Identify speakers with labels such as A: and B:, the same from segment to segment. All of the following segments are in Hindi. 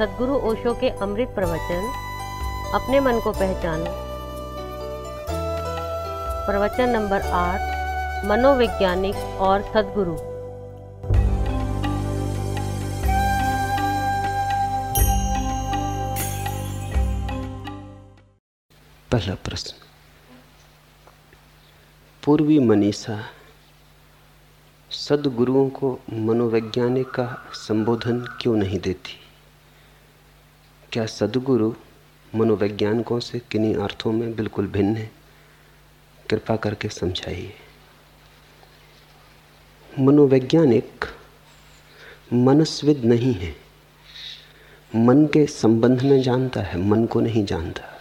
A: सदगुरु ओशो के अमृत प्रवचन, अपने मन को पहचानो। प्रवचन नंबर आठ, मनोवैज्ञानिक और सदगुरु।
B: पहला प्रश्न। पूर्वी मनीषा सदगुरुओं को मनोवैज्ञानिक का संबोधन क्यों नहीं देती? क्या सदगुरु मनोवैज्ञानिकों से किन्हीं अर्थों में बिल्कुल भिन्न है? कृपा करके समझाइए। मनोवैज्ञानिक मनस्विद नहीं है। मन के संबंध में जानता है, मन को नहीं जानता।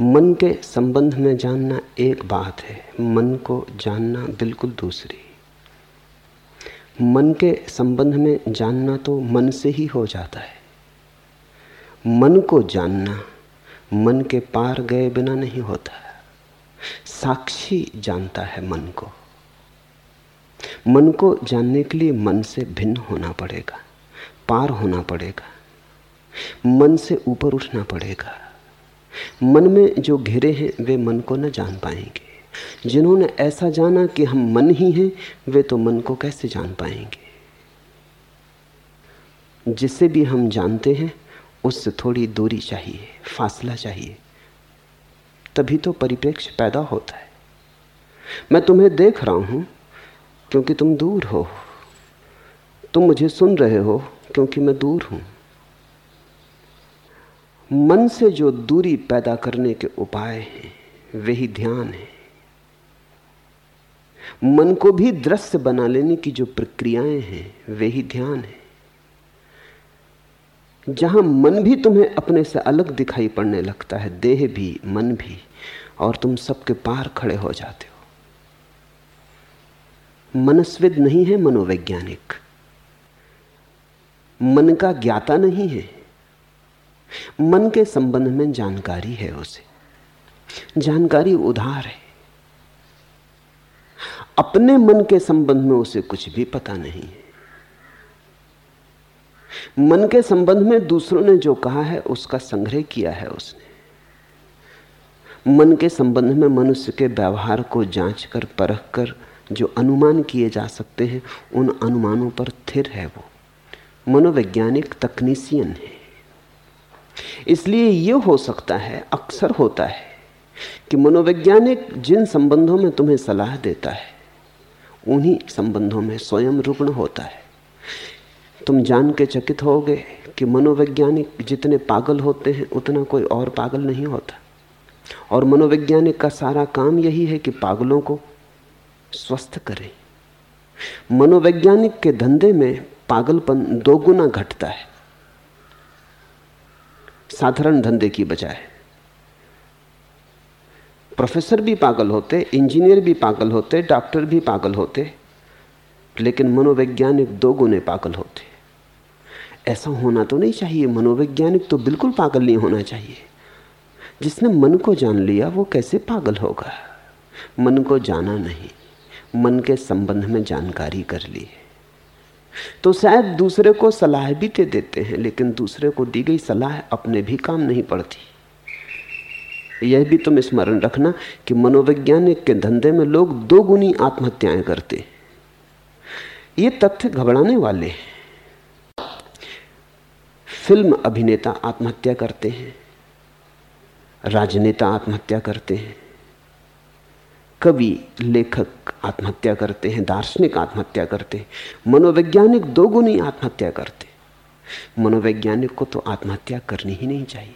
B: मन के संबंध में जानना एक बात है, मन को जानना बिल्कुल दूसरी। मन के संबंध में जानना तो मन से ही हो जाता है। मन को जानना मन के पार गए बिना नहीं होता। साक्षी जानता है मन को। मन को जानने के लिए मन से भिन्न होना पड़ेगा, पार होना पड़ेगा, मन से ऊपर उठना पड़ेगा। मन में जो घिरे हैं, वे मन को न जान पाएँगे। जिन्होंने ऐसा जाना कि हम मन ही हैं, वे तो मन को कैसे जान पाएँगे? जिसे भी हम जानते हैं, उससे थोड़ी दूरी चाहिए, फासला चाहिए। तभी तो परिप्रेक्ष्य पैदा होता है। मैं तुम्हें देख रहा हूँ, क्योंकि तुम दूर हो। तुम मुझे सुन रहे हो, क्योंकि मैं दूर हूँ। मन से जो दूरी पैदा करने के उपाय हैं वही ध्यान है। मन को भी दृश्य बना लेने की जो प्रक्रियाएँ हैं, वे ही ध्यान है। जहाँ मन भी तुम्हें अपने से अलग दिखाई पड़ने लगता है, देह भी, मन भी, और तुम सबके पार खड़े हो जाते हो। मनस्विद नहीं है मनोवैज्ञानिक। मन का ज्ञाता नहीं है। मन के संबंध में जानकारी है उसे। जानकारी उधार है। अपने मन के संबंध में उसे कुछ भी पता नहीं है। मन के संबंध में दूसरों ने जो कहा है, उसका संग्रह किया है उसने। मन के संबंध में मनुष्य के व्यवहार को जाँच कर परख कर जो अनुमान किए जा सकते हैं, उन अनुमानों पर थिर है वो। मनोवैज्ञानिक तकनीशियन है। इसलिए यह हो सकता है, अक्सर होता है, कि मनोवैज्ञानिक जिन संबंधों में तुम्हें सलाह देता है उन्हीं संबंधों में स्वयं रुग्ण होता है। तुम जान के चकित होगे कि मनोवैज्ञानिक जितने पागल होते हैं, उतना कोई और पागल नहीं होता। और मनोवैज्ञानिक का सारा काम यही है कि पागलों को स्वस्थ करें। मनोवैज्ञानिक के धंधे में पागलपन दो गुना घटता है। साधारण धंधे की बजाय। प्रोफेसर भी पागल होते, इंजीनियर भी पागल होते, डॉक्टर भी पागल होते, लेकिन मनोवैज्ञानिक दो गुने पागल होते। ऐसा होना तो नहीं चाहिए, मनोवैज्ञानिक तो बिल्कुल पागल नहीं होना चाहिए। जिसने मन को जान लिया, वो कैसे पागल होगा? मन को जाना नहीं, मन के संबंध में जानकारी कर ली तो शायद दूसरे को सलाह भी दे देते हैं, लेकिन दूसरे को दी गई सलाह अपने भी काम नहीं पड़ती। यह भी तुम स्मरण रखना कि मनोवैज्ञानिक के धंधे में लोग दो गुनी आत्महत्याएँ करते ये तथ्य घबराने वाले फ़िल्म अभिनेता आत्महत्या करते हैं। राजनेता आत्महत्या करते हैं। कवि, लेखक आत्महत्या करते हैं। दार्शनिक आत्महत्या करते हैं। मनोवैज्ञानिक दो गुनी आत्महत्या करते मनोवैज्ञानिक को तो आत्महत्या करनी ही नहीं चाहिए।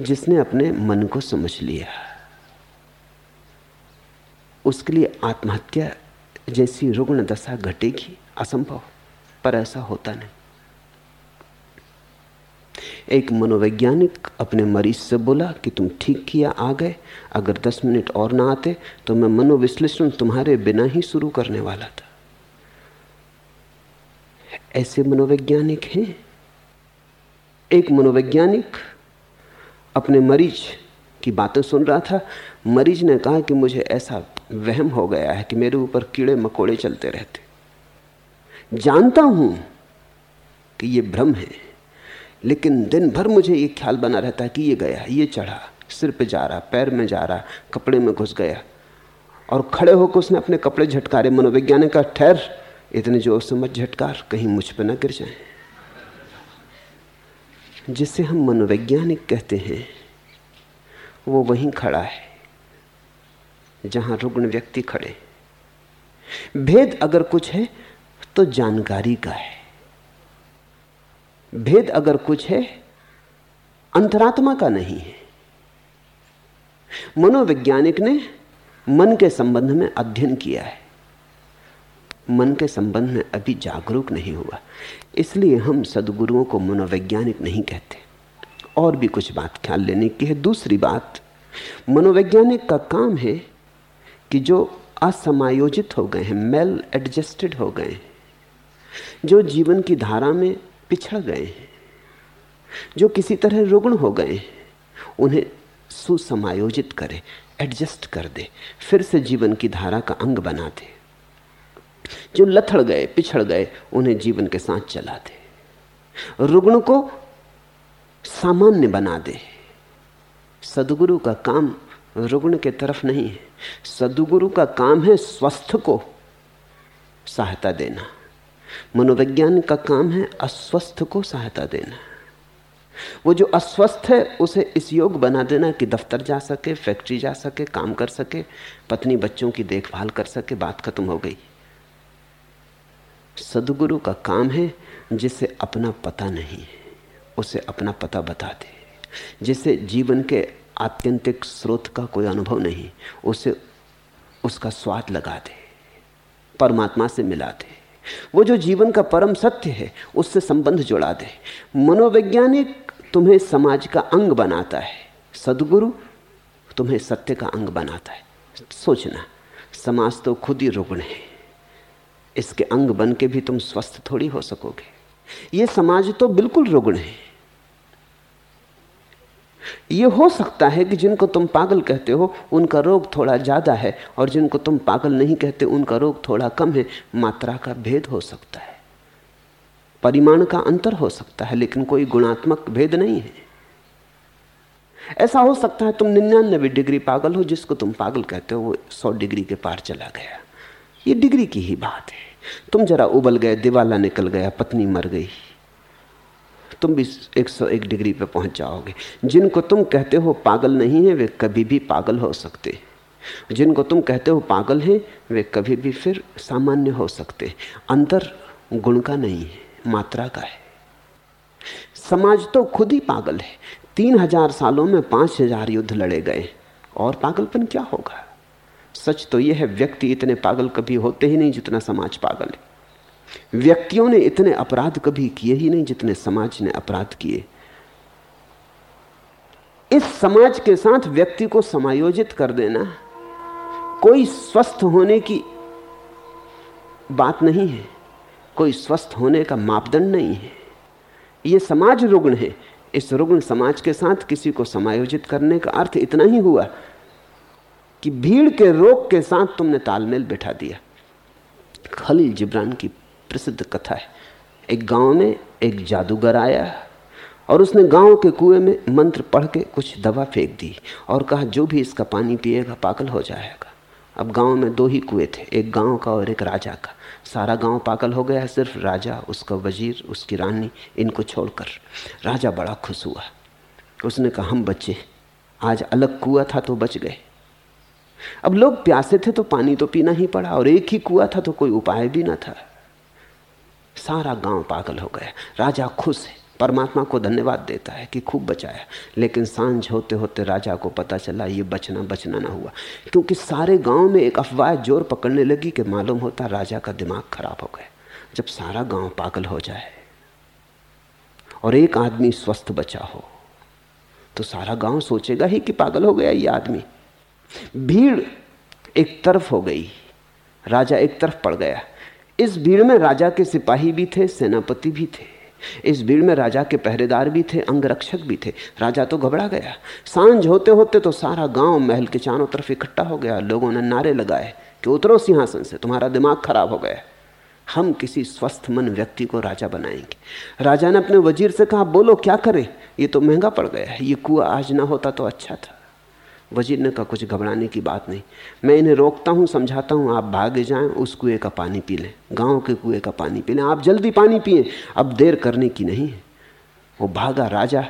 B: जिसने अपने मन को समझ लिया। उसके लिए आत्महत्या जैसी रुग्ण दशा घटेगी असंभव, पर ऐसा होता नहीं। एक मनोवैज्ञानिक अपने मरीज़ से बोला कि तुम ठीक किया आ गए, अगर दस मिनट और ना आते तो मैं मनोविश्लेषण तुम्हारे बिना ही शुरू करने वाला था। ऐसे मनोवैज्ञानिक हैं। एक मनोवैज्ञानिक अपने मरीज़ की बातें सुन रहा था। मरीज़ ने कहा कि मुझे ऐसा वहम हो गया है कि मेरे ऊपर कीड़े मकोड़े चलते रहते। जानता हूँ कि ये भ्रम है, लेकिन दिन भर मुझे ये ख्याल बना रहता है कि ये गया, ये चढ़ा, सिर पे जा रहा, पैर में जा रहा, कपड़े में घुस गया। और खड़े होकर उसने अपने कपड़े झटकारे। मनोवैज्ञानिक का ठहर, इतने ज़ोर से मत झटकार, कहीं मुझ पर ना गिर जाए। जिसे हम मनोवैज्ञानिक कहते हैं, वो वहीं खड़ा है, जहाँ रुग्ण व्यक्ति खड़े भेद अगर कुछ है तो जानकारी का है। भेद अगर कुछ है, अंतरात्मा का नहीं है। मनोवैज्ञानिक ने मन के संबंध में अध्ययन किया है। मन के संबंध में अभी जागरूक नहीं हुआ। इसलिए हम सदगुरुओं को मनोवैज्ञानिक नहीं कहते। और भी कुछ बात ख्याल लेने की है। दूसरी बात, मनोवैज्ञानिक का काम है कि जो असमायोजित हो गए हैं, मेल एडजस्टेड हो गए हैं, जो जीवन की धारा में पिछड़ गए हैं, जो किसी तरह रुग्ण हो गए हैं, उन्हें सुसमायोजित करे, एडजस्ट कर दे, फिर से जीवन की धारा का अंग बना दे। जो लथड़ गए, पिछड़ गए, उन्हें जीवन के साथ चला दे। रुग्ण को सामान्य बना दे। सदगुरु का काम रुग्ण के तरफ़ नहीं है। सदगुरु का काम है स्वस्थ को सहायता देना। मनोविज्ञान का काम है अस्वस्थ को सहायता देना। वो जो अस्वस्थ है, उसे इस योग बना देना कि दफ्तर जा सके, फैक्ट्री जा सके, काम कर सके, पत्नी बच्चों की देखभाल कर सके, बात खत्म हो गई। सदगुरु का काम है जिसे अपना पता नहीं है, उसे अपना पता बता दे। जिसे जीवन के आत्यंतिक स्रोत का कोई अनुभव नहीं, उसे उसका स्वाद लगा दे, परमात्मा से मिला दे। वो जो जीवन का परम सत्य है, उससे संबंध जोड़ा दे। मनोवैज्ञानिक तुम्हें समाज का अंग बनाता है, सदगुरु तुम्हें सत्य का अंग बनाता है। सोचना, समाज तो खुद ही रुग्ण है। इसके अंग बन के भी तुम स्वस्थ थोड़ी हो सकोगे। ये समाज तो बिल्कुल रुग्ण है। ये हो सकता है कि जिनको तुम पागल कहते हो, उनका रोग थोड़ा ज़्यादा है, और जिनको तुम पागल नहीं कहते, उनका रोग थोड़ा कम है। मात्रा का भेद हो सकता है। परिमाण का अंतर हो सकता है, लेकिन कोई गुणात्मक भेद नहीं है। ऐसा हो सकता है तुम निन्यानबे डिग्री पागल हो, जिसको तुम पागल कहते हो, वो सौ डिग्री के पार चला गया। ये डिग्री की ही बात है। तुम जरा उबल गए, दिवाला निकल गया, पत्नी मर गई। तुम भी 101 डिग्री पे पहुँच जाओगे। जिनको तुम कहते हो पागल नहीं है, वे कभी भी पागल हो सकते। जिनको तुम कहते हो पागल हैं, वे कभी भी फिर सामान्य हो सकते। अंतर गुण का नहीं है, मात्रा का है। समाज तो खुद ही पागल है। तीन हज़ार सालों में पाँच हज़ार युद्ध लड़े गए। और पागलपन क्या होगा? सच तो यह है, व्यक्ति इतने पागल कभी होते ही नहीं जितना समाज पागल है। व्यक्तियों ने इतने अपराध कभी किए ही नहीं जितने समाज ने अपराध किए। इस समाज के साथ व्यक्ति को समायोजित कर देना कोई स्वस्थ होने की बात नहीं है, कोई स्वस्थ होने का मापदंड नहीं है। यह समाज रुग्ण है। इस रुग्ण समाज के साथ किसी को समायोजित करने का अर्थ इतना ही हुआ कि भीड़ के रोग के साथ तुमने तालमेल बैठा दिया। खलील जिब्रान की प्रसिद्ध कथा है। एक गाँव में एक जादूगर आया और उसने गाँव के कुएँ में मंत्र पढ़ के कुछ दवा फेंक दी और कहा, जो भी इसका पानी पिएगा, पागल हो जाएगा। अब गाँव में दो ही कुएँ थे, एक गाँव का और एक राजा का। सारा गाँव पागल हो गया सिर्फ़ राजा, उसका वज़ीर, उसकी रानी, इनको छोड़कर। राजा बड़ा खुश हुआ। उसने कहा, हम बच्चे आज अलग कुआ था तो बच गए। अब लोग प्यासे थे तो पानी तो पीना ही पड़ा और एक ही कुआ था तो कोई उपाय भी ना था। सारा गाँव पागल हो गया। राजा खुश है। परमात्मा को धन्यवाद देता है कि खूब बचाया। लेकिन साँझ होते होते राजा को पता चला, ये बचना बचना ना हुआ। क्योंकि सारे गाँव में एक अफवाह ज़ोर पकड़ने लगी कि मालूम होता राजा का दिमाग खराब हो गया। जब सारा गाँव पागल हो जाए और एक आदमी स्वस्थ बचा हो तो सारा गाँव सोचेगा ही कि पागल हो गया ये आदमी। भीड़ एक तरफ़ हो गई, राजा एक तरफ़ पड़ गया। इस भीड़ में राजा के सिपाही भी थे, सेनापति भी थे। इस भीड़ में राजा के पहरेदार भी थे, अंगरक्षक भी थे। राजा तो घबरा गया। साँझ होते होते तो सारा गाँव महल के चारों तरफ़ इकट्ठा हो गया। लोगों ने नारे लगाए कि उतरो सिंहासन से, तुम्हारा दिमाग खराब हो गया। हम किसी स्वस्थ मन व्यक्ति को राजा बनाएँगे। राजा ने अपने वज़ीर से कहा, बोलो, क्या करें? ये तो महँगा पड़ गया है। ये कुआ आज ना होता तो अच्छा था। वज़ीर ने कहा, कुछ घबराने की बात नहीं। मैं इन्हें रोकता हूँ, समझाता हूँ, आप भागे जाएँ, उस कुएँ का पानी पी लें। गाँव के कुएँ का पानी पी लें। आप जल्दी पानी पिए। अब देर करने की नहीं है। वो भागा, राजा।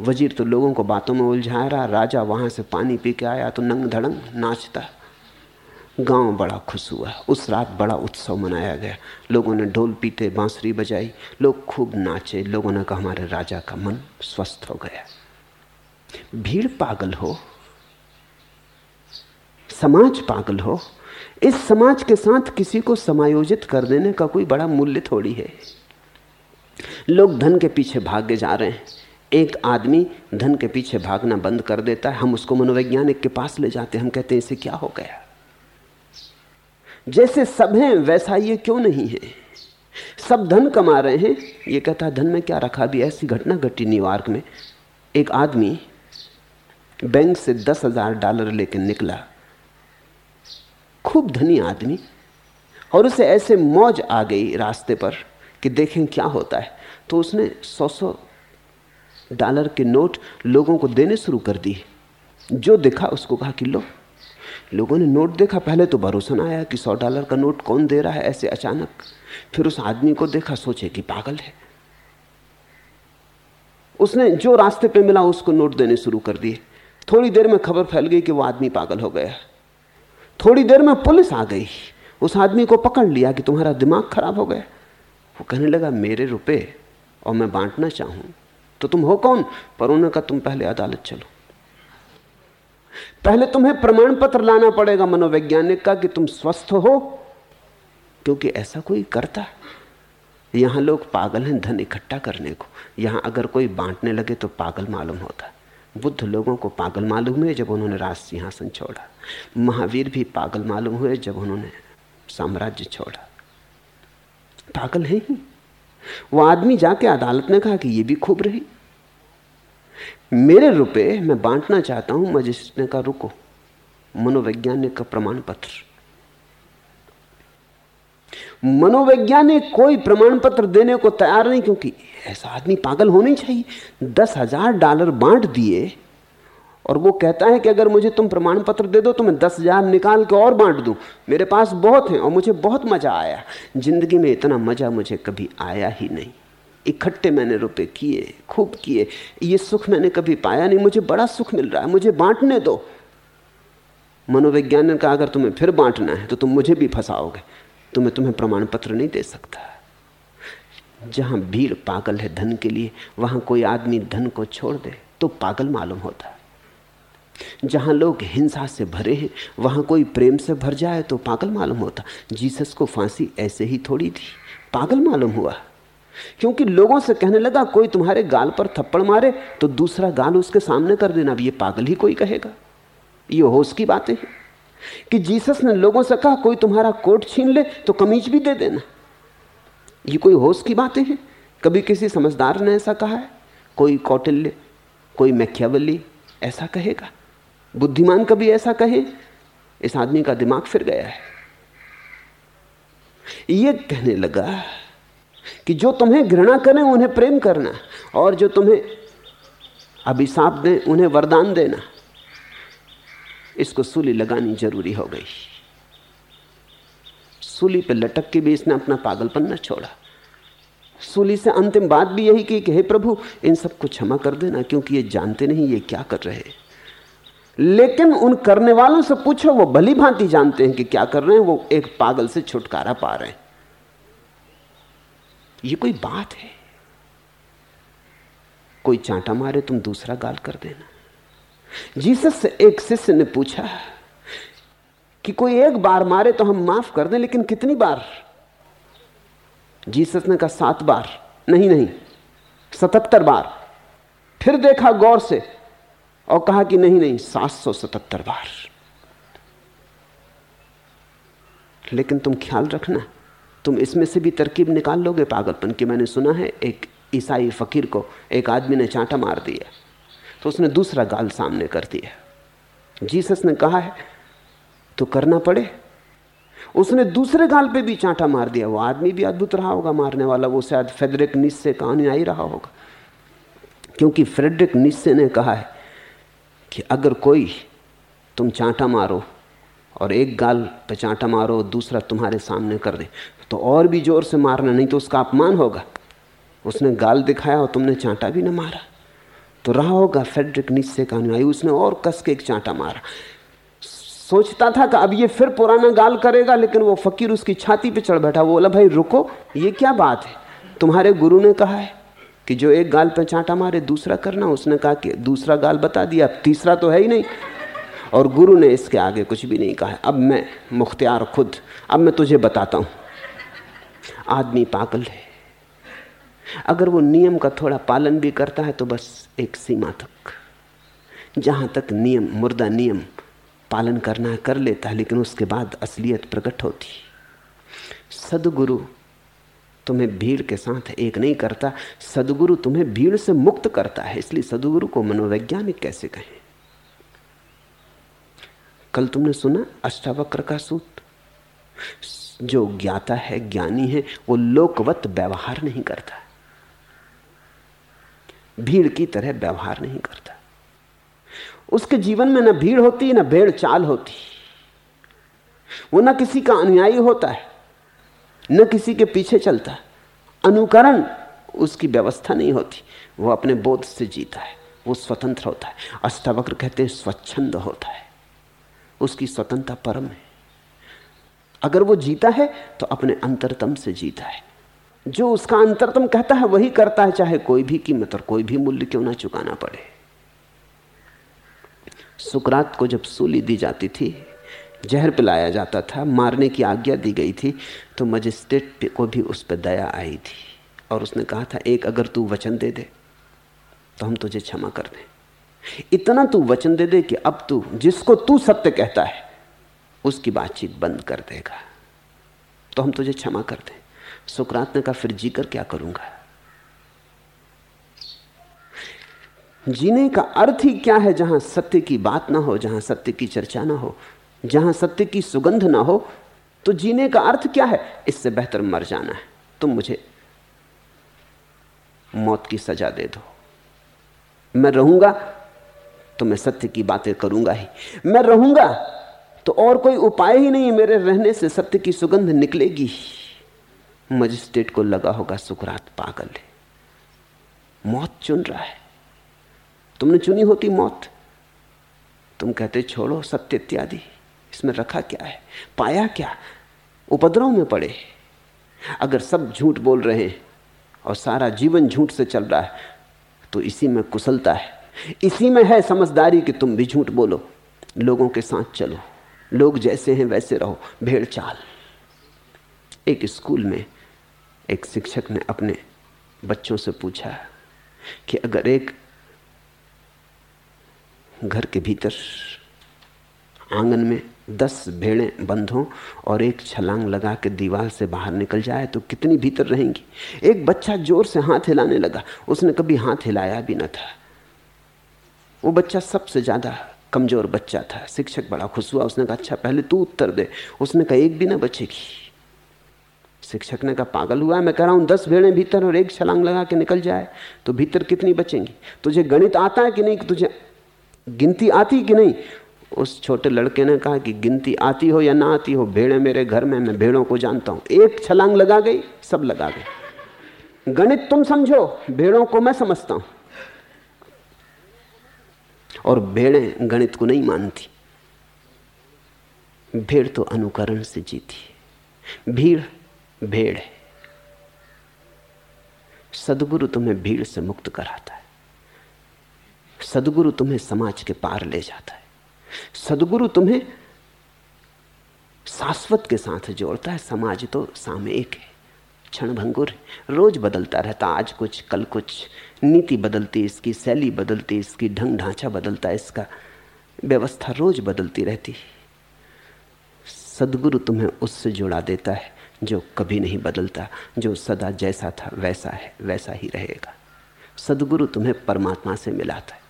B: वज़ीर तो लोगों को बातों में उलझा रहा। राजा वहाँ से पानी पी के आया तो नंग धड़ंग नाचता। गाँव बड़ा खुश हुआ। उस रात बड़ा उत्सव मनाया गया। लोगों ने ढोल पीटे, बांसुरी बजाई। लोग खूब नाचे। लोगों ने कहा, हमारे राजा का मन स्वस्थ हो गया। भीड़ पागल हो। समाज पागल हो। इस समाज के साथ किसी को समायोजित कर देने का कोई बड़ा मूल्य थोड़ी है। लोग धन के पीछे भागे जा रहे हैं। एक आदमी धन के पीछे भागना बंद कर देता है। हम उसको मनोवैज्ञानिक के पास ले जाते हैं। हम कहते हैं, इसे क्या हो गया? जैसे सब हैं, वैसा ये क्यों नहीं है? सब धन कमा रहे हैं। ये कहता है, धन में क्या रखा भी ऐसी घटना घटी न्यूयॉर्क में। एक आदमी बैंक से दस हज़ार डॉलर लेकर निकला। खूब धनी आदमी, और उसे ऐसे मौज आ गई रास्ते पर कि देखें क्या होता है। तो उसने सौ सौ डॉलर के नोट लोगों को देने शुरू कर दिए। जो दिखा उसको कहा कि लो, लोगों ने नोट देखा, पहले तो भरोसा ना आया कि सौ डॉलर का नोट कौन दे रहा है ऐसे अचानक। फिर उस आदमी को देखा, सोचे कि पागल है। उसने जो रास्ते पे मिला उसको नोट देने शुरू कर दिए। थोड़ी देर में खबर फैल गई कि वो आदमी पागल हो गया। थोड़ी देर में पुलिस आ गई। उस आदमी को पकड़ लिया कि तुम्हारा दिमाग खराब हो गया। वो कहने लगा, मेरे रुपए और मैं बांटना चाहूँ तो तुम हो कौन? पर उन्होंने कहा, तुम पहले अदालत चलो। पहले तुम्हें प्रमाण पत्र लाना पड़ेगा मनोवैज्ञानिक का कि तुम स्वस्थ हो, क्योंकि ऐसा कोई करता यहाँ लोग पागल हैं धन इकट्ठा करने को। यहाँ अगर कोई बांटने लगे तो पागल मालूम होता बुद्ध लोगों को पागल मालूम है जब उन्होंने राज सिंहासन छोड़ा। महावीर भी पागल मालूम हुए जब उन्होंने साम्राज्य छोड़ा। पागल है ही। वो आदमी जाके अदालत ने कहा कि ये भी खूब रही। मेरे रुपए मैं बांटना चाहता हूँ, मजिस्ट्रेट ने कहा, रुको, मनोवैज्ञानिक का प्रमाण पत्र मनोवैज्ञानिक कोई प्रमाण पत्र देने को तैयार नहीं, क्योंकि ऐसा आदमी पागल होना चाहिए। दस हज़ार डॉलर बांट दिए और वो कहता है कि अगर मुझे तुम प्रमाण पत्र दे दो तो मैं दस हज़ार निकाल के और बांट दूँ। मेरे पास बहुत है और मुझे बहुत मज़ा आया। ज़िंदगी में इतना मज़ा मुझे कभी आया ही नहीं। इकट्ठे मैंने रुपए किए, खूब किए। ये सुख मैंने कभी पाया नहीं। मुझे बड़ा सुख मिल रहा है। मुझे बांटने दो। मनोविज्ञान का अगर तुम्हें फिर बांटना है तो तुम मुझे भी फंसाओगे। तो मैं तुम्हें प्रमाण पत्र नहीं दे सकता। जहाँ भीड़ पागल है धन के लिए, वहाँ कोई आदमी धन को छोड़ दे तो पागल मालूम होता। जहाँ लोग हिंसा से भरे हैं, वहाँ कोई प्रेम से भर जाए तो पागल मालूम होता। जीसस को फांसी ऐसे ही थोड़ी थी। पागल मालूम हुआ। क्योंकि लोगों से कहने लगा, कोई तुम्हारे गाल पर थप्पड़ मारे तो दूसरा गाल उसके सामने कर देना, अब ये पागल ही कोई कहेगा? ये होश की बातें हैं। कि जीसस ने लोगों से कहा, कोई तुम्हारा कोट छीन ले तो कमीज भी दे देना। ये कोई होश की बातें हैं? कभी किसी समझदार ने ऐसा कहा है? कोई कौटिल्य, कोई मैख्यावली ऐसा कहेगा? बुद्धिमान कभी ऐसा कहे? इस आदमी का दिमाग फिर गया है। ये कहने लगा कि जो तुम्हें घृणा करें, उन्हें प्रेम करना, और जो तुम्हें अभिशाप दें, उन्हें वरदान देना। इसको सूली लगानी ज़रूरी हो गई। सूली पे लटक के भी इसने अपना पागलपन न छोड़ा। सूली से अंतिम बात भी यही की कि, हे प्रभु, इन सबको क्षमा कर देना, क्योंकि ये जानते नहीं ये क्या कर रहे हैं। लेकिन उन करने वालों से पूछो, वो भली भांति जानते हैं कि क्या कर रहे हैं, वो एक पागल से छुटकारा पा रहे हैं। ये कोई बात है। कोई चांटा मारे, तुम दूसरा गाल कर देना। जीसस से एक शिष्य ने पूछा कि कोई एक बार मारे तो हम माफ़ कर दें, लेकिन कितनी बार? जीसस ने कहा, सात बार। नहीं नहीं, सतहत्तर बार। फिर देखा गौर से और कहा कि नहीं नहीं, सात सौ सतहत्तर बार। लेकिन तुम ख्याल रखना, तुम इसमें से भी तरकीब निकाल लोगे, पागलपन की मैंने सुना है, एक ईसाई फकीर को एक आदमी ने चांटा मार दिया तो उसने दूसरा गाल सामने कर दिया। जीसस ने कहा है तो करना पड़े। उसने दूसरे गाल पे भी चांटा मार दिया। वो आदमी भी अद्भुत रहा होगा मारने वाला, वो शायद फेडरिक निस्से का अनुयायी रहा होगा। क्योंकि फ्रेडरिक निस्से ने कहा है कि अगर कोई तुम चांटा मारो और एक गाल पे चांटा मारो, दूसरा तुम्हारे सामने कर दे तो और भी ज़ोर से मारना, नहीं तो उसका अपमान होगा। उसने गाल दिखाया और तुमने चांटा भी ना मारा। तो रहा होगा फेडरिक निस्से का अनुयायी, उसने और कस के एक चांटा मारा। सोचता था कि अब ये फिर पुराना गाल करेगा, लेकिन वो फकीर उसकी छाती पे चढ़ बैठा, वो बोला, भाई रुको, ये क्या बात है? तुम्हारे गुरु ने कहा है कि जो एक गाल पे चांटा मारे, दूसरा करना, उसने कहा कि दूसरा गाल बता दिया, अब तीसरा तो है ही नहीं। और गुरु ने इसके आगे कुछ भी नहीं कहा। अब मैं मुख्तियार खुद, अब मैं तुझे बताता हूँ। आदमी पागल है। अगर वो नियम का थोड़ा पालन भी करता है तो बस एक सीमा तक। जहाँ तक नियम, मुर्दा नियम पालन करना है कर लेता है, लेकिन उसके बाद असलियत प्रकट होती। सदगुरु तुम्हें भीड़ के साथ एक नहीं करता, सदगुरु तुम्हें भीड़ से मुक्त करता है, इसलिए सदगुरु को मनोवैज्ञानिक कैसे कहें? कल तुमने सुना अष्टावक्र का सूत्र? जो ज्ञाता है, ज्ञानी है, वो लोकवत व्यवहार नहीं करता। भीड़ की तरह व्यवहार नहीं करता। उसके जीवन में न भीड़ होती, न भेड़ चाल होती। वो न किसी का अनुयायी होता है। न किसी के पीछे चलता अनुकरण उसकी व्यवस्था नहीं होती। वो अपने बोध से जीता है। वो स्वतंत्र होता है। अष्टावक्र कहते हैं, स्वच्छंद होता है। उसकी स्वतंत्रता परम है। अगर वो जीता है तो अपने अंतरतम से जीता है। जो उसका अंतरतम कहता है, वही करता है, चाहे कोई भी कीमत और कोई भी मूल्य क्यों ना चुकाना पड़े। सुकरात को जब सूली दी जाती थी जहर पिलाया जाता था, मारने की आज्ञा दी गई थी तो मजिस्ट्रेट को भी उस पर दया आई थी। और उसने कहा था, एक अगर तू वचन दे दे तो हम तुझे क्षमा कर दें। इतना तू वचन दे दे कि अब तू, जिसको तू सत्य कहता है, उसकी बातचीत बंद कर देगा। तो हम तुझे क्षमा कर दें। सुकरात ने कहा, फिर जीकर क्या करूँगा? जीने का अर्थ ही क्या है जहाँ सत्य की बात ना हो, जहाँ सत्य की चर्चा ना हो? जहाँ सत्य की सुगंध ना हो तो जीने का अर्थ क्या है? इससे बेहतर मर जाना है। तुम मुझे मौत की सजा दे दो। मैं रहूँगा तो मैं सत्य की बातें करूँगा ही। मैं रहूँगा तो और कोई उपाय ही नहीं मेरे रहने से सत्य की सुगंध निकलेगी। मजिस्ट्रेट को लगा होगा सुकरात पागल है। मौत चुन रहा है। तुमने चुनी होती मौत। तुम कहते छोड़ो सत्य इत्यादि। इसमें रखा क्या है? पाया क्या? उपद्रव में पड़े अगर सब झूठ बोल रहे हैं और सारा जीवन झूठ से चल रहा है तो इसी में कुशलता है। इसी में है समझदारी कि तुम भी झूठ बोलो। लोगों के साथ चलो। लोग जैसे हैं वैसे रहो। भेड़ चाल एक स्कूल में एक शिक्षक ने अपने बच्चों से पूछा कि अगर एक घर के भीतर आँगन में दस भेड़ें बंद हों और एक छलांग लगा के दीवार से बाहर निकल जाए तो कितनी भीतर रहेंगी। एक बच्चा ज़ोर से हाथ हिलाने लगा। उसने कभी हाथ हिलाया भी न था। वो बच्चा सबसे ज़्यादा कमज़ोर बच्चा था। शिक्षक बड़ा खुश हुआ। उसने कहा अच्छा पहले तू उत्तर दे। उसने कहा, एक भी ना बचेगी। शिक्षक ने कहा, पागल हुआ मैं कह रहा हूँ, दस भेड़ें भीतर और एक छलांग लगा के निकल जाए तो भीतर कितनी बचेंगी? तुझे गणित आता है कि नहीं? तुझे गिनती आती कि नहीं? उस छोटे लड़के ने कहा कि गिनती आती हो या ना आती हो, भेड़े मेरे घर में, मैं भेड़ों को जानता हूँ। एक छलांग लगा गई, सब लगा गई गणित तुम समझो, भेड़ों को मैं समझता हूँ। और भेड़ें गणित को नहीं मानती। भेड़ तो अनुकरण से जीती है। भीड़, भेड़। है सदगुरु तुम्हें भीड़ से मुक्त कराता है। सदगुरु तुम्हें समाज के पार ले जाता है। सदगुरु तुम्हें शाश्वत के साथ जोड़ता है, समाज तो सामयिक है क्षण भंगुर रोज बदलता रहता, आज कुछ, कल कुछ। नीति बदलती इसकी, शैली बदलती इसकी, ढंग ढांचा बदलता है इसका। व्यवस्था रोज बदलती रहती सदगुरु तुम्हें उससे जुड़ा देता है, जो कभी नहीं बदलता, जो सदा जैसा था, वैसा है, वैसा ही रहेगा। सदगुरु तुम्हें परमात्मा से मिलाता है।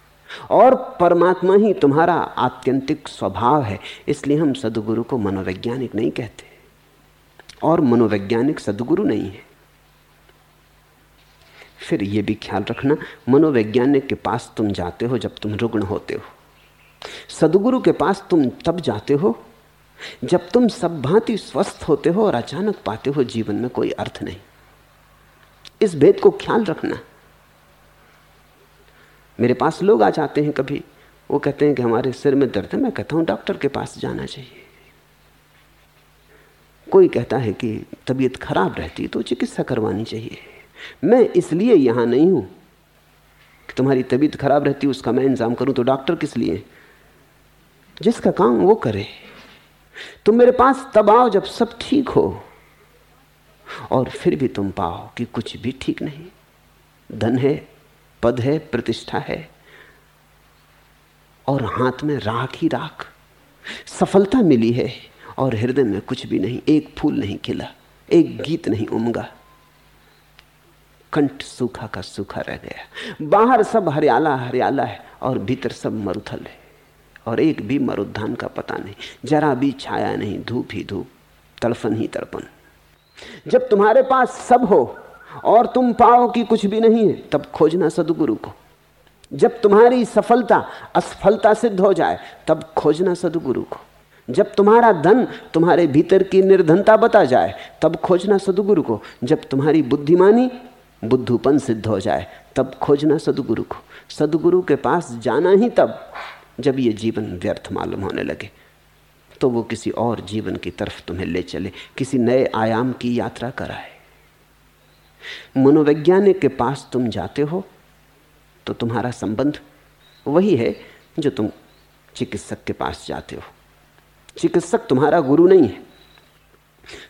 B: और परमात्मा ही तुम्हारा आत्यंतिक स्वभाव है, इसलिए हम सदगुरु को मनोवैज्ञानिक नहीं कहते। और मनोवैज्ञानिक सदगुरु नहीं है। फिर यह भी ख्याल रखना, मनोवैज्ञानिक के पास तुम जाते हो जब तुम रुग्ण होते हो। सदगुरु के पास तुम तब जाते हो जब तुम सब भांति स्वस्थ होते हो और अचानक पाते हो जीवन में कोई अर्थ नहीं। इस भेद को ख्याल रखना। मेरे पास लोग आ जाते हैं कभी। वो कहते हैं कि हमारे सिर में दर्द है, मैं कहता हूँ, डॉक्टर के पास जाना चाहिए। कोई कहता है कि तबीयत खराब रहती तो चिकित्सा करवानी चाहिए। मैं इसलिए यहाँ नहीं हूँ कि तुम्हारी तबीयत खराब रहती उसका मैं इंतज़ाम करूँ तो डॉक्टर किस लिए? जिसका काम वो करे। तुम मेरे पास तब आओ जब सब ठीक हो। और फिर भी तुम पाओ कि कुछ भी ठीक नहीं। धन है। पद है, प्रतिष्ठा है। और हाथ में राख ही राख। सफलता मिली है और हृदय में कुछ भी नहीं, एक फूल नहीं खिला, एक गीत नहीं उमगा। कंठ सूखा का सूखा रह गया। बाहर सब हरियाला हरियाला है और भीतर सब मरुथल है। और एक भी मरुद्धान का पता नहीं, जरा भी छाया नहीं, धूप ही धूप, तड़फन ही तड़पन जब तुम्हारे पास सब हो और तुम पाओ कि कुछ भी नहीं है, तब खोजना सदगुरु को। जब तुम्हारी सफलता असफलता सिद्ध हो जाए, तब खोजना सदगुरु को। जब तुम्हारा धन तुम्हारे भीतर की निर्धनता बता जाए, तब खोजना सदगुरु को। जब तुम्हारी बुद्धिमानी बुद्धूपन सिद्ध हो जाए, तब खोजना सदगुरु को। सदगुरु के पास जाना ही तब, जब ये जीवन व्यर्थ मालूम होने लगे। तो वो किसी और जीवन की तरफ़ तुम्हें ले चले, किसी नए आयाम की यात्रा कराए। मनोवैज्ञानिक के पास तुम जाते हो तो तुम्हारा संबंध वही है जो तुम चिकित्सक के पास जाते हो। चिकित्सक तुम्हारा गुरु नहीं है।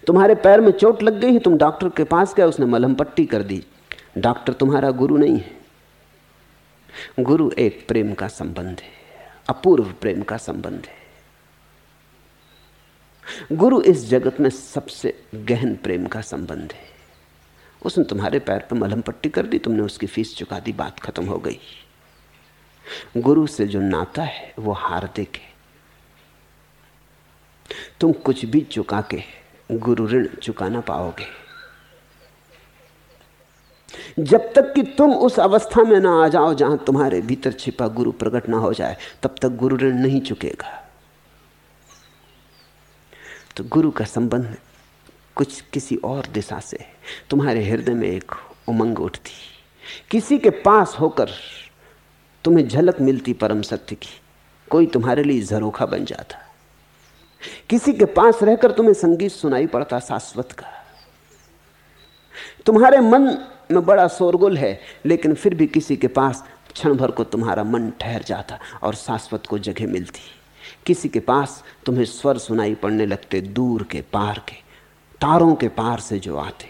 B: तुम्हारे पैर में चोट लग गई, तुम डॉक्टर के पास गए, उसने मलहम पट्टी कर दी। डॉक्टर तुम्हारा गुरु नहीं है। गुरु एक प्रेम का संबंध है, अपूर्व प्रेम का संबंध है। गुरु इस जगत में सबसे गहन प्रेम का संबंध है। उसने तुम्हारे पैर पर मलहम पट्टी कर दी, तुमने उसकी फ़ीस चुका दी, बात खत्म हो गई। गुरु से जो नाता है, वो हार्दिक है। तुम कुछ भी चुका के गुरु ऋण चुका ना पाओगे। जब तक कि तुम उस अवस्था में ना आ जाओ, जहाँ तुम्हारे भीतर छिपा गुरु प्रकट ना हो जाए, तब तक गुरु ऋण नहीं चुकेगा। तो गुरु का संबंध कुछ किसी और दिशा से। तुम्हारे हृदय में एक उमंग उठती। किसी के पास होकर तुम्हें झलक मिलती परम सत्य की। कोई तुम्हारे लिए झरोखा बन जाता। किसी के पास रहकर तुम्हें संगीत सुनाई पड़ता शाश्वत का। तुम्हारे मन में बड़ा शोरगुल है, लेकिन फिर भी किसी के पास क्षण भर को तुम्हारा मन ठहर जाता और शाश्वत को जगह मिलती। किसी के पास तुम्हें स्वर सुनाई पड़ने लगते दूर के पार के। तारों के पार से जो आते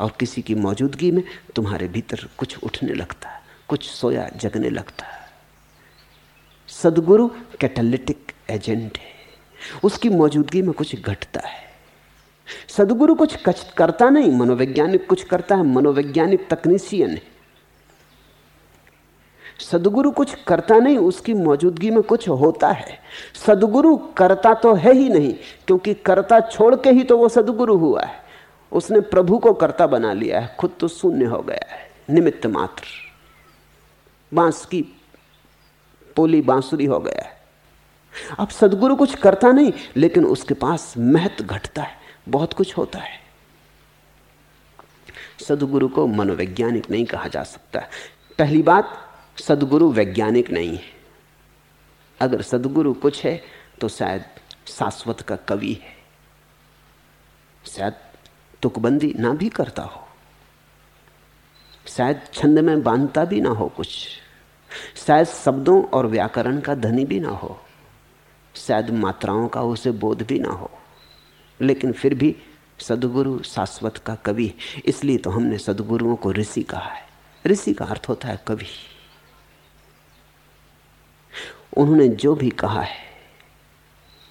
B: और किसी की मौजूदगी में तुम्हारे भीतर कुछ उठने लगता है, कुछ सोया जगने लगता है। सदगुरु कैटलिटिक एजेंट है। उसकी मौजूदगी में कुछ घटता है। सदगुरु कुछ करता नहीं, मनोवैज्ञानिक कुछ करता है, मनोवैज्ञानिक तकनीशियन है। सदगुरु कुछ करता नहीं, उसकी मौजूदगी में कुछ होता है। सदगुरु करता तो है ही नहीं, क्योंकि करता छोड़ के ही तो वो सदगुरु हुआ है। उसने प्रभु को कर्ता बना लिया है, खुद तो शून्य हो गया है, निमित्त मात्र। बाँस की पोली बांसुरी हो गया है। अब सदगुरु कुछ करता नहीं, लेकिन उसके पास महत्व घटता है, बहुत कुछ होता है। सदगुरु को मनोवैज्ञानिक नहीं कहा जा सकता। पहली बात सदगुरु वैज्ञानिक नहीं है। अगर सदगुरु कुछ है तो शायद शाश्वत का कवि है। शायद तुकबंदी ना भी करता हो। शायद छंद में बांधता भी ना हो कुछ। शायद शब्दों और व्याकरण का धनी भी ना हो। शायद मात्राओं का उसे बोध भी ना हो। लेकिन फिर भी सदगुरु शाश्वत का कवि इसलिए तो हमने सदगुरुओं को ऋषि कहा है। ऋषि का अर्थ होता है कवि। उन्होंने जो भी कहा है,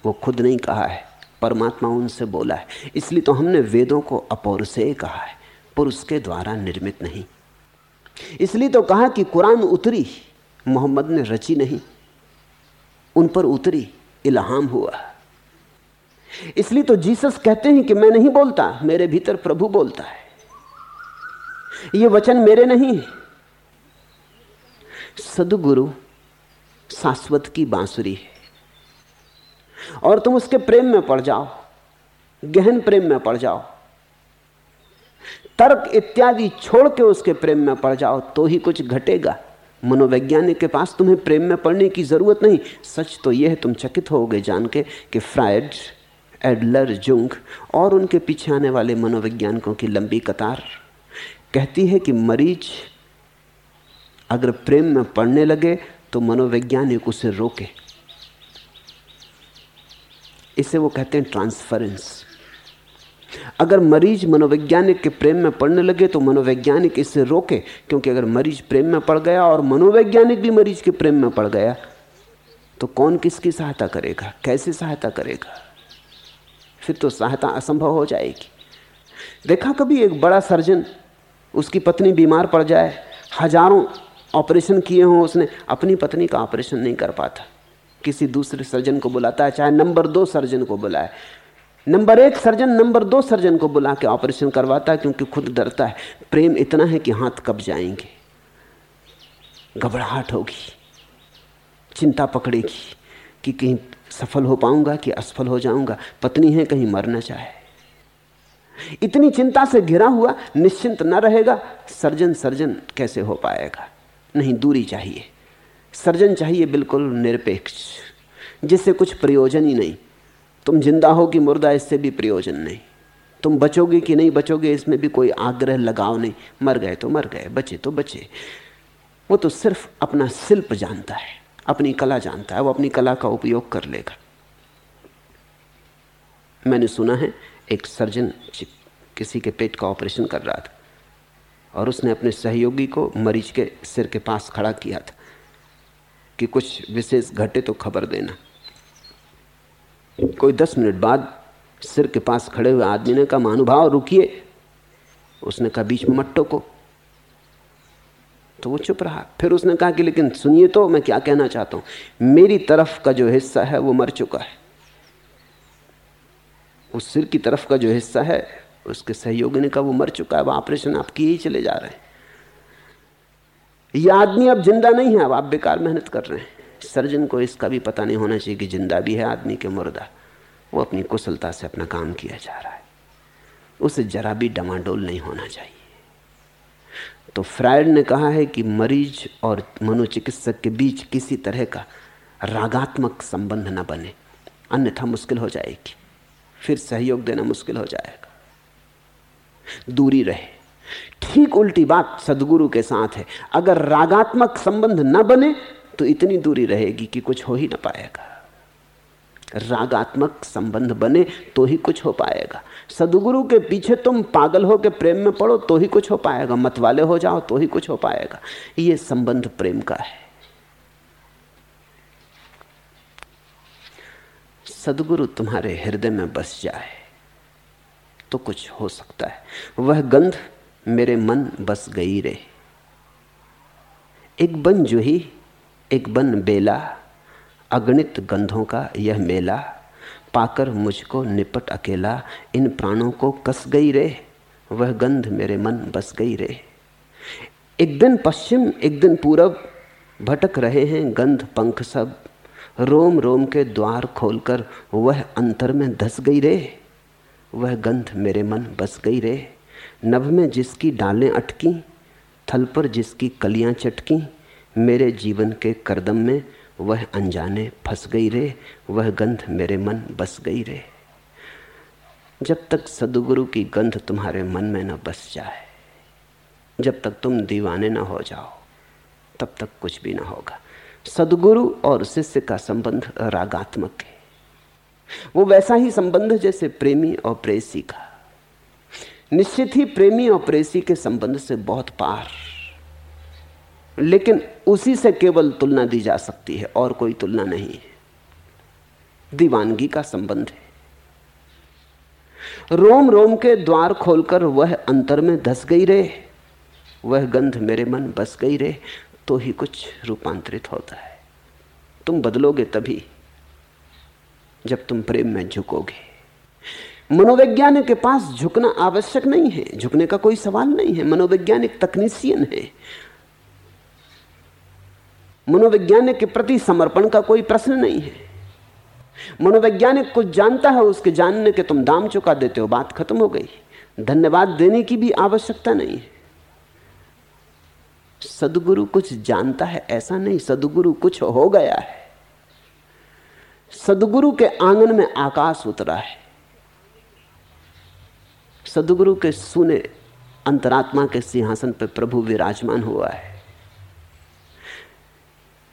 B: वो खुद नहीं कहा है, परमात्मा उनसे बोला है। इसलिए तो हमने वेदों को अपौर से कहा है, पुरुष के द्वारा निर्मित नहीं। इसलिए तो कहा कि कुरान उतरी, मोहम्मद ने रची नहीं। उन पर उतरी, इल्हाम हुआ। इसलिए तो जीसस कहते हैं कि मैं नहीं बोलता, मेरे भीतर प्रभु बोलता है। ये वचन मेरे नहीं है। सदगुरु शाश्वत की बांसुरी है। और तुम उसके प्रेम में पड़ जाओ, गहन प्रेम में पड़ जाओ, तर्क इत्यादि छोड़ के उसके प्रेम में पड़ जाओ तो ही कुछ घटेगा। मनोवैज्ञानिक के पास तुम्हें प्रेम में पड़ने की ज़रूरत नहीं। सच तो यह है, तुम चकित होगे जान के कि फ्रायड, एडलर, जुंग और उनके पीछे आने वाले मनोवैज्ञानिकों की लंबी कतार कहती है कि मरीज़ अगर प्रेम में पड़ने लगे तो मनोवैज्ञानिक उसे रोके। इसे वो कहते हैं ट्रांसफरेंस। अगर मरीज़ मनोवैज्ञानिक के प्रेम में पड़ने लगे तो मनोवैज्ञानिक इसे रोके, क्योंकि अगर मरीज़ प्रेम में पड़ गया और मनोवैज्ञानिक भी मरीज़ के प्रेम में पड़ गया तो कौन किसकी सहायता करेगा? कैसे सहायता करेगा? फिर तो सहायता असंभव हो जाएगी। देखा कभी एक बड़ा सर्जन, उसकी पत्नी बीमार पड़ जाए, हज़ारों ऑपरेशन किए हों, उसने अपनी पत्नी का ऑपरेशन नहीं कर पाता। किसी दूसरे सर्जन को बुलाता है, चाहे नंबर दो सर्जन को बुलाए। नंबर एक सर्जन, नंबर दो सर्जन को बुला के ऑपरेशन करवाता है, क्योंकि खुद डरता है। प्रेम इतना है कि हाथ कब जाएँगे। घबराहट होगी, चिंता पकड़ेगी कि कहीं सफल हो पाऊँगा कि असफल हो जाऊँगा। पत्नी है, कहीं मरना चाहे इतनी चिंता से घिरा हुआ, निश्चिंत न रहेगा। सर्जन सर्जन कैसे हो पाएगा? नहीं, दूरी चाहिए। सर्जन चाहिए बिल्कुल निरपेक्ष, जिससे कुछ प्रयोजन ही नहीं। तुम ज़िंदा हो कि मुर्दा, इससे भी प्रयोजन नहीं। तुम बचोगे कि नहीं बचोगे, इसमें भी कोई आग्रह, लगाव नहीं। मर गए तो मर गए, बचे तो बचे। वो तो सिर्फ़ अपना शिल्प जानता है, अपनी कला जानता है, वो अपनी कला का उपयोग कर लेगा। मैंने सुना है, एक सर्जन किसी के पेट का ऑपरेशन कर रहा था। और उसने अपने सहयोगी को मरीज़ के सिर के पास खड़ा किया था कि कुछ विशेष घटे तो खबर देना। कोई दस मिनट बाद सिर के पास खड़े हुए आदमी ने कहा महानुभाव रुकिए। उसने कहा, बीच में मट्टो को तो वो चुप रहा। फिर उसने कहा कि, लेकिन सुनिए तो मैं क्या कहना चाहता हूँ? मेरी तरफ़ का जो हिस्सा है, वो मर चुका है। उस सिर की तरफ़ का जो हिस्सा है उसके सहयोगी ने कहा, वो मर चुका है वो ऑपरेशन आप किए ही चले जा रहे हैं। यह आदमी अब ज़िंदा नहीं है, अब आप बेकार मेहनत कर रहे हैं। सर्जन को इसका भी पता नहीं होना चाहिए कि ज़िंदा भी है आदमी के मुर्दा। वो अपनी कुशलता से अपना काम किया जा रहा है। उसे जरा भी डमाडोल नहीं होना चाहिए। तो फ्रायड ने कहा है कि मरीज़ और मनोचिकित्सक के बीच किसी तरह का रागात्मक संबंध न बने। अन्यथा मुश्किल हो जाएगी। फिर सहयोग देना मुश्किल हो जाएगा। दूरी रहे। ठीक उल्टी बात सदगुरु के साथ है। अगर रागात्मक संबंध न बने तो इतनी दूरी रहेगी कि कुछ हो ही ना पाएगा। रागात्मक संबंध बने तो ही कुछ हो पाएगा। सदगुरु के पीछे तुम पागल हो के प्रेम में पड़ो तो ही कुछ हो पाएगा। मत वाले हो जाओ तो ही कुछ हो पाएगा। ये संबंध प्रेम का है। सदगुरु तुम्हारे हृदय में बस जाए। तो कुछ हो सकता है। वह गंध मेरे मन बस गई रे एक बन जूही, एक बन बेला, अगणित गंधों का यह मेला, पाकर मुझको निपट अकेला, इन प्राणों को कस गई रे। वह गंध मेरे मन बस गई रे। एक दिन पश्चिम, एक दिन पूरब, भटक रहे हैं गंध पंख सब। रोम रोम के द्वार खोलकर वह अंतर में धस गई रे। वह गंध मेरे मन बस गई रे। नभ में जिसकी डालें अटकी, थल पर जिसकी कलियाँ चटकी, मेरे जीवन के करदम में वह अनजाने फंस गई रे। वह गंध मेरे मन बस गई रे। जब तक सदगुरु की गंध तुम्हारे मन में न बस जाए, जब तक तुम दीवाने न हो जाओ, तब तक कुछ भी ना होगा। सदगुरु और शिष्य का संबंध रागात्मक है। वो वैसा ही संबंध जैसे प्रेमी और प्रेसी का। निश्चित ही प्रेमी और प्रेसी के संबंध से बहुत पार। लेकिन उसी से केवल तुलना दी जा सकती है, और कोई तुलना नहीं है। दीवानगी का संबंध है। रोम रोम के द्वार खोलकर वह अंतर में धस गई रे। वह गंध मेरे मन बस गई रे तो ही कुछ रूपांतरित होता है। तुम बदलोगे तभी। जब तुम प्रेम में झुकोगे। मनोवैज्ञानिक के पास झुकना आवश्यक नहीं है, झुकने का कोई सवाल नहीं है, मनोवैज्ञानिक तकनीशियन है। मनोवैज्ञानिक के प्रति समर्पण का कोई प्रश्न नहीं है। मनोवैज्ञानिक कुछ जानता है, उसके जानने के तुम दाम चुका देते हो, बात खत्म हो गई। धन्यवाद देने की भी आवश्यकता नहीं है। सदगुरु कुछ जानता है, ऐसा नहीं, सदगुरु कुछ हो गया है। सदगुरु के आँगन में आकाश उतरा है। सदगुरु के सुने अंतरात्मा के सिंहासन पर प्रभु विराजमान हुआ है।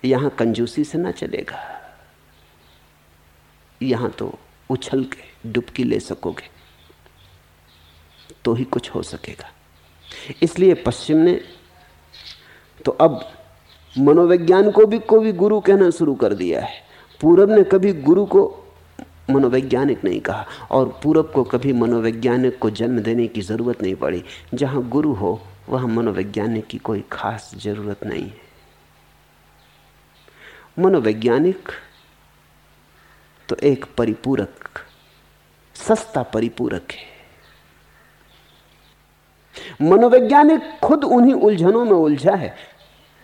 B: यहाँ कंजूसी से ना चलेगा। यहाँ तो उछल के, डुबकी ले सकोगे तो ही कुछ हो सकेगा। इसलिए पश्चिम ने तो अब मनोविज्ञान को भी को भी गुरु कहना शुरू कर दिया है। पूरब ने कभी गुरु को मनोवैज्ञानिक नहीं कहा और पूरब को कभी मनोवैज्ञानिक को जन्म देने की ज़रूरत नहीं पड़ी। जहाँ गुरु हो, वहाँ मनोवैज्ञानिक की कोई खास ज़रूरत नहीं है। मनोवैज्ञानिक तो एक परिपूरक, सस्ता परिपूरक है। मनोवैज्ञानिक खुद उन्हीं उलझनों में उलझा है,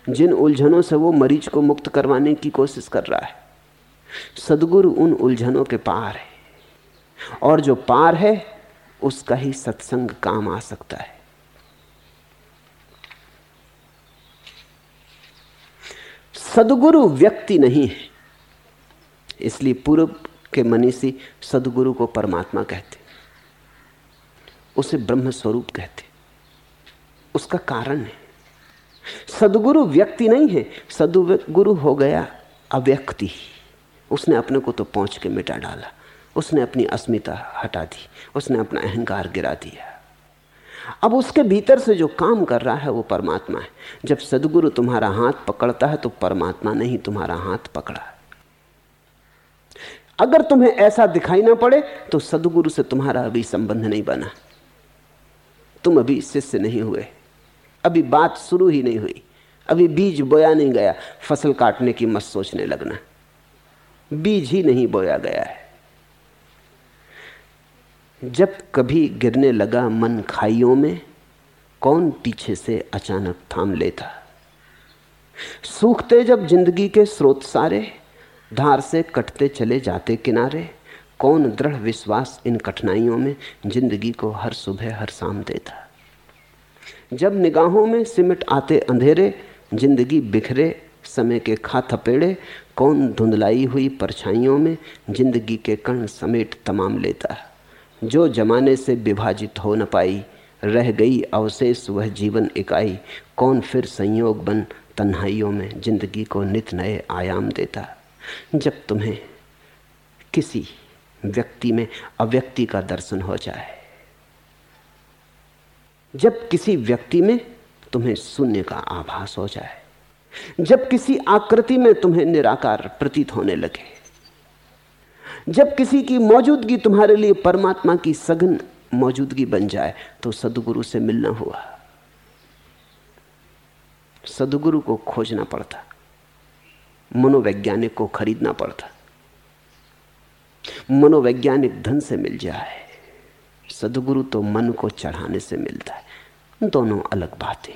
B: जिन उलझनों से वो मरीज़ को मुक्त करवाने की कोशिश कर रहा है। सदगुरु उन उलझनों के पार है। और जो पार है, उसका ही सत्संग काम आ सकता है। सदगुरु व्यक्ति नहीं है। इसलिए पूर्व के मनीषी सदगुरु को परमात्मा कहते। उसे ब्रह्म स्वरूप कहते। उसका कारण है। सदगुरु व्यक्ति नहीं है। सदगुरु हो गया अव्यक्ति। उसने अपने को तो पहुँच के मिटा डाला। उसने अपनी अस्मिता हटा दी। उसने अपना अहंकार गिरा दिया। अब उसके भीतर से जो काम कर रहा है वो परमात्मा है। जब सदगुरु तुम्हारा हाथ पकड़ता है तो परमात्मा नहीं तुम्हारा हाथ पकड़ा। है अगर तुम्हें ऐसा दिखाई ना पड़े तो सदगुरु से तुम्हारा अभी संबंध नहीं बना। तुम अभी शिष्य नहीं हुए। अभी बात शुरू ही नहीं हुई। अभी बीज बोया नहीं गया। फ़सल काटने की मत सोचने लगना। बीज ही नहीं बोया गया है। जब कभी गिरने लगा मन खाइयों में, कौन पीछे से अचानक थाम लेता? सूखते जब ज़िंदगी के स्रोत सारे, धार से कटते चले जाते किनारे, कौन दृढ़ विश्वास इन कठिनाइयों में ज़िंदगी को हर सुबह हर शाम देता? जब निगाहों में सिमट आते अंधेरे, ज़िंदगी बिखरे, समय के खा थपेड़े कौन धुंधलाई हुई परछाइयों में ज़िंदगी के कण समेट तमाम लेता जो जमाने से विभाजित हो न पाई, रह गई अवशेष वह जीवन इकाई, कौन फिर संयोग बन तन्हाइयों में ज़िंदगी को नित नए आयाम देता जब तुम्हें किसी व्यक्ति में अव्यक्ति का दर्शन हो जाए, जब किसी व्यक्ति में तुम्हें शून्य का आभास हो जाए जब किसी आकृति में तुम्हें निराकार प्रतीत होने लगे, जब किसी की मौजूदगी तुम्हारे लिए परमात्मा की सघन मौजूदगी बन जाए तो सदगुरु से मिलना हुआ। सदगुरु को खोजना पड़ता, मनोवैज्ञानिक को खरीदना पड़ता, मनोवैज्ञानिक धन से मिल जाए। सदगुरु तो मन को चढ़ाने से मिलता है। दोनों अलग बातें